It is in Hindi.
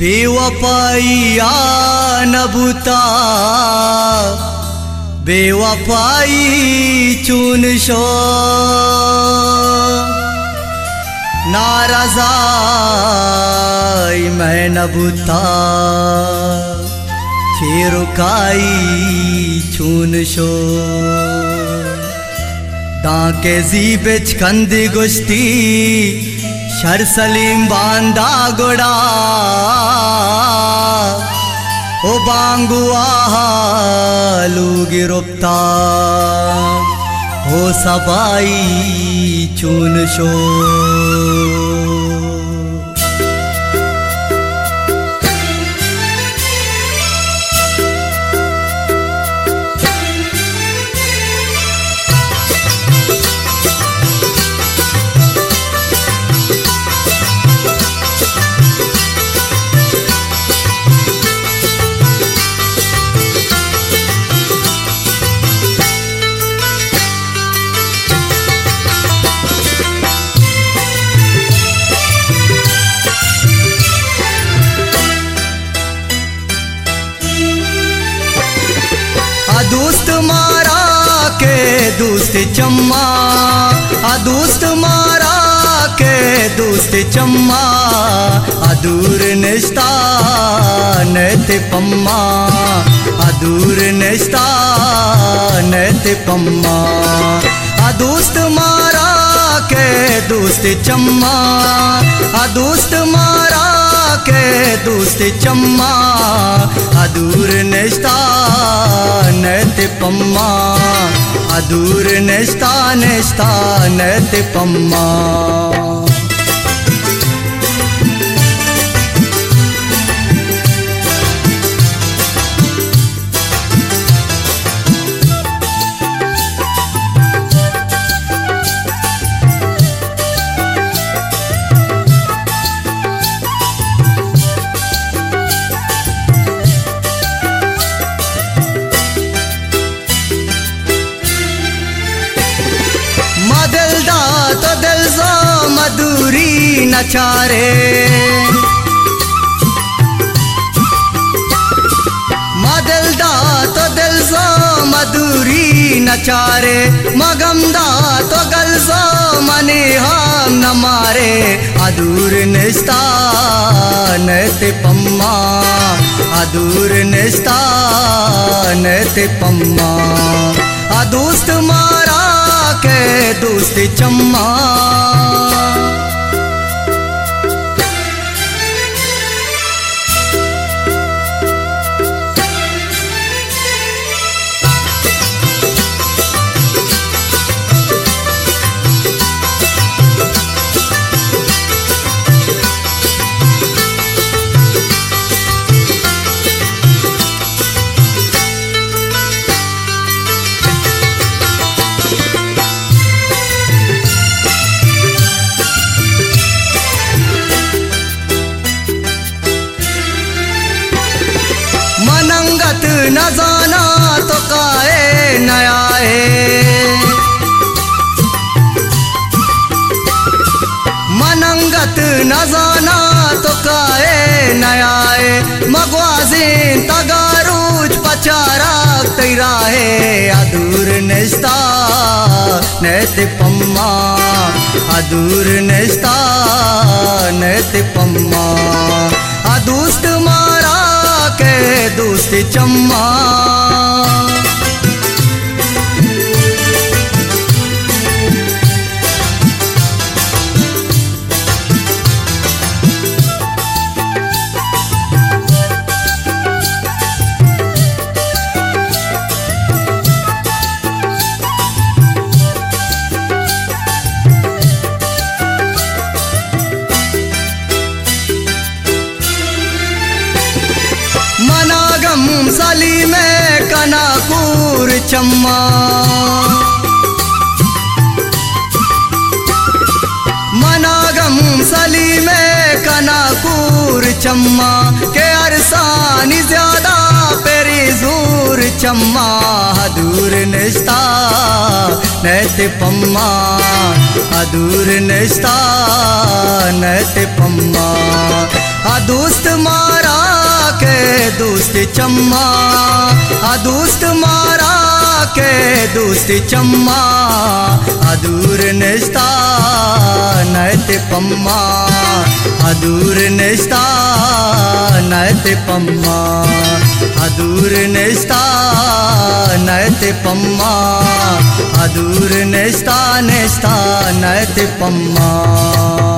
बेवफाइया नबुता बेवफाई चुन शो। नाराजाई मैं नबुता छेरुकाई चुन शो। दाके जीबेच कंदी गुश्ती शर सलीम बांदा गोड़ा बांगु लूगी रुपता हो सबाई चून शो दोस्त मारा के दोस्त चम्मा। आ दोस्त मारा के दोस्त चम्मा। आ दूर निस्ता नते पम्मा। आ दूर निस्ता पम्मा। आ दोस्त मारा के दोस्त चम्मा। आ दोस्त मारा के दोस्त चम्मा अधूर नेस्ता नैत पम्मा अदूर नेस्ता नेस्ता नत नचारे। मदलदा तो दिल जो मधुरी नचारे। मगमदा तो गल जो मने हम न मारे। अधूर निस्ता नते पम्मा। अदूर निस्ता नते पम्मा। आ दोस्त मारा के दोस्त चम्मा। मनंगत न जाना तो काए न आए मनंगत न जाना तो काए न आए मगवाजीन तगारूज पचारा तेरा है। अदूर निस्ता, नत पम्मा अदूर निस्ता, नत पम्मा। आ दोस्त मारा के दोस्त चम्मा। मनागम में कनाकूर चम्मा। मनागम सली में कनाकूर चम्मा। के अरसानी ज़्यादा पेरी जूर चम्मा। दूर निस्ता नत पम्मा। अदूर निस्ता नत पम्मा। दोस्त चम्मा दोस्त मारा के दोस्त चम्मा अदूर निस्ता नैत पम्मा अदूर निस्ता नैत पम्मा अदूर निस्ता नैत पम्मा अदूर निस्ता निस्ता नैत पम्मा।